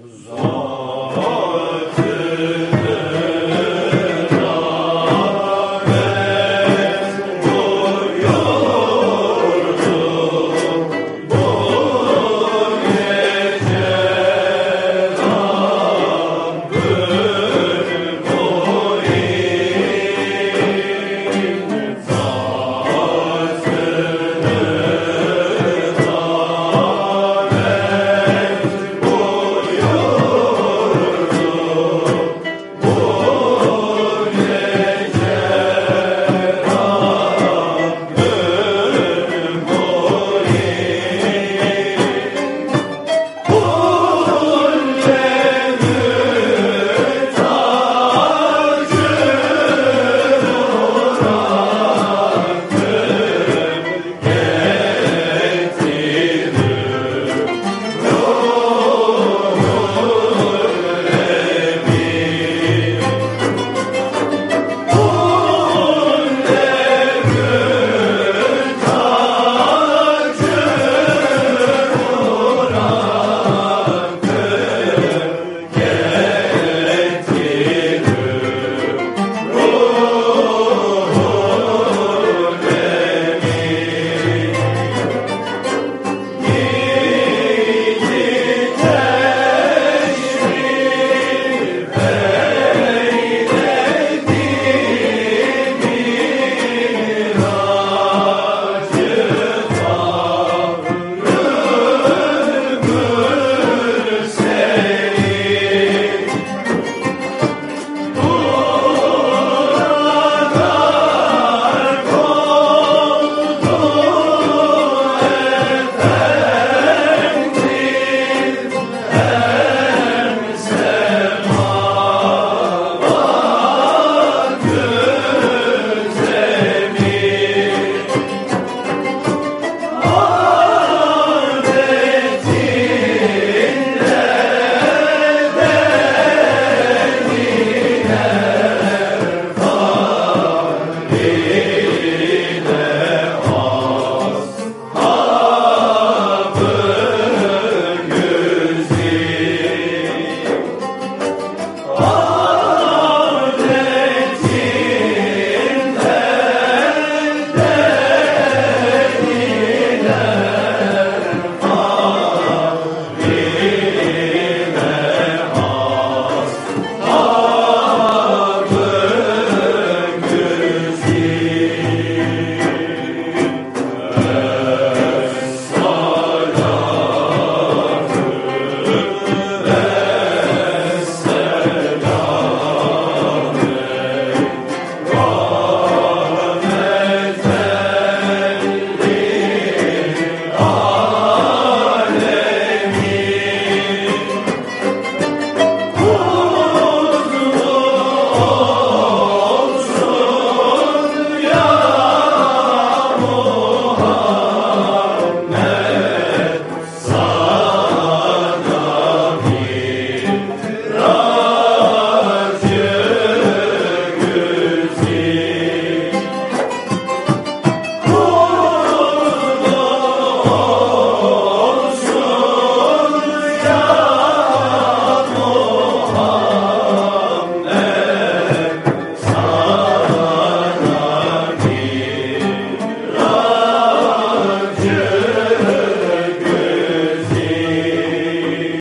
Huzzah.